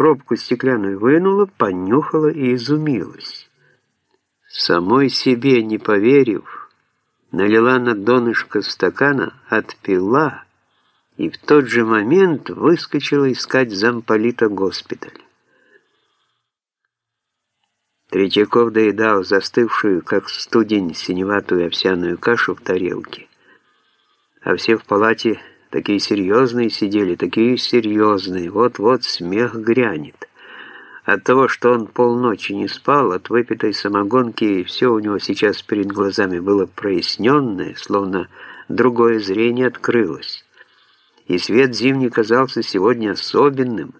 пробку стеклянную вынула, понюхала и изумилась. Самой себе не поверив, налила на донышко стакана, отпила и в тот же момент выскочила искать замполита госпиталя. Третьяков доедал застывшую, как студень, синеватую овсяную кашу в тарелке. А все в палате такие серьезные сидели, такие серьезные, вот-вот смех грянет. От того, что он полночи не спал, от выпитой самогонки, все у него сейчас перед глазами было проясненное, словно другое зрение открылось. И свет зимний казался сегодня особенным,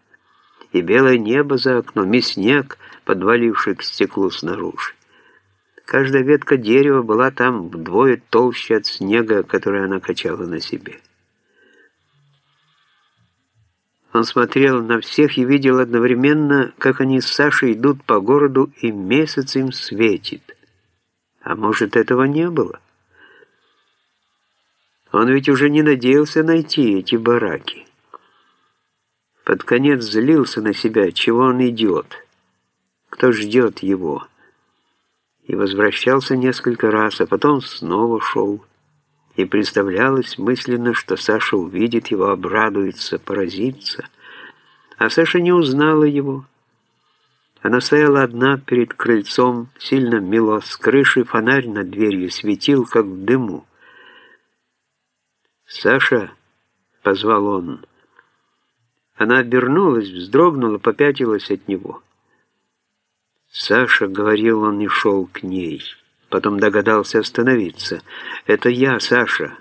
и белое небо за окном, и снег, подваливший к стеклу снаружи. Каждая ветка дерева была там вдвое толще от снега, который она качала на себе. Он смотрел на всех и видел одновременно, как они с Сашей идут по городу, и месяц им светит. А может, этого не было? Он ведь уже не надеялся найти эти бараки. Под конец злился на себя, чего он идет, кто ждет его. И возвращался несколько раз, а потом снова шел. И представлялось мысленно, что Саша увидит его, обрадуется, поразится. А Саша не узнала его. Она стояла одна перед крыльцом, сильно мело с крыши, фонарь над дверью светил, как в дыму. «Саша!» — позвал он. Она обернулась, вздрогнула, попятилась от него. «Саша», — говорил он и шел к ней. Потом догадался остановиться. «Это я, Саша.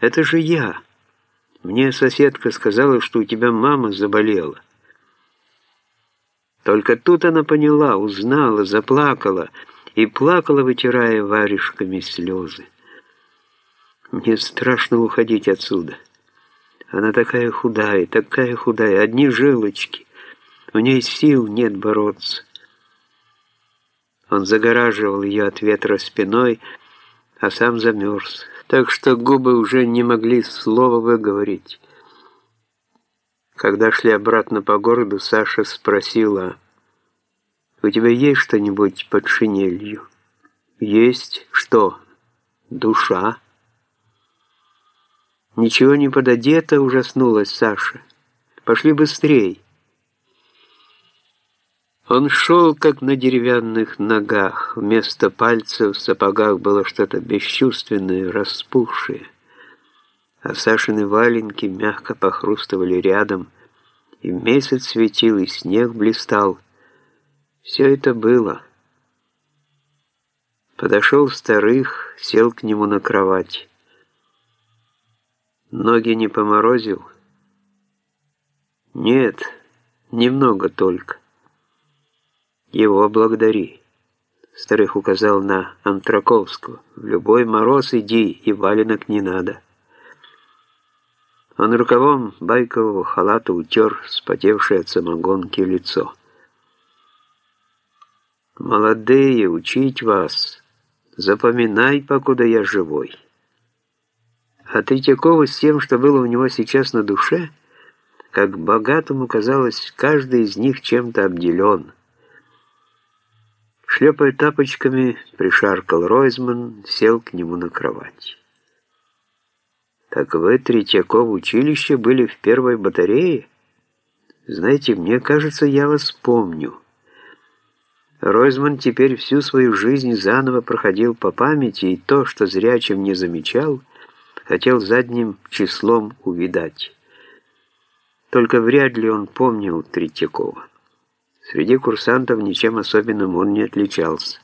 Это же я. Мне соседка сказала, что у тебя мама заболела». Только тут она поняла, узнала, заплакала и плакала, вытирая варежками слезы. «Мне страшно уходить отсюда». Она такая худая, такая худая, одни жилочки. У ней сил нет бороться. Он загораживал ее от ветра спиной, а сам замерз, так что губы уже не могли слова выговорить. Когда шли обратно по городу, Саша спросила, «У тебя есть что-нибудь под шинелью?» «Есть. Что? Душа?» «Ничего не пододето», — ужаснулась Саша. «Пошли быстрей». Он шел, как на деревянных ногах. Вместо пальцев в сапогах было что-то бесчувственное, распухшее. А Сашины валенки мягко похрустывали рядом, и месяц светил, и снег блистал. Все это было. Подошел старых, сел к нему на кровать. Ноги не поморозил? Нет, немного только. Его благодари. Старых указал на Антраковского. В любой мороз иди, и валенок не надо. Он рукавом байкового халата утер спотевшее от самогонки лицо. «Молодые, учить вас. Запоминай, покуда я живой». А Третьякова с тем, что было у него сейчас на душе, как богатому казалось, каждый из них чем-то обделен. Шлепая тапочками, пришаркал Ройзман, сел к нему на кровать. «Так вы, Третьяков, училище были в первой батарее? Знаете, мне кажется, я вас помню». Ройзман теперь всю свою жизнь заново проходил по памяти, и то, что зрячим не замечал – хотел задним числом увидать. Только вряд ли он помнил Третьякова. Среди курсантов ничем особенным он не отличался.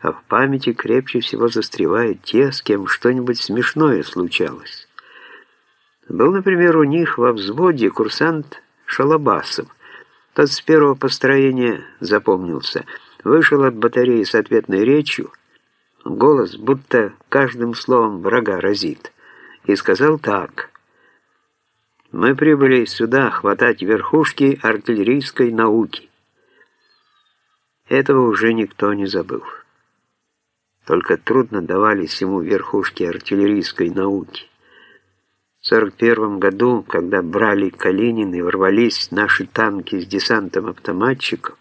А в памяти крепче всего застревают те, с кем что-нибудь смешное случалось. Был, например, у них во взводе курсант Шалабасов. Тот с первого построения запомнился. Вышел от батареи с ответной речью, голос будто каждым словом врага разит, и сказал так. «Мы прибыли сюда хватать верхушки артиллерийской науки». Этого уже никто не забыл. Только трудно давались ему верхушки артиллерийской науки. В 1941 году, когда брали Калинин и ворвались наши танки с десантом автоматчиков,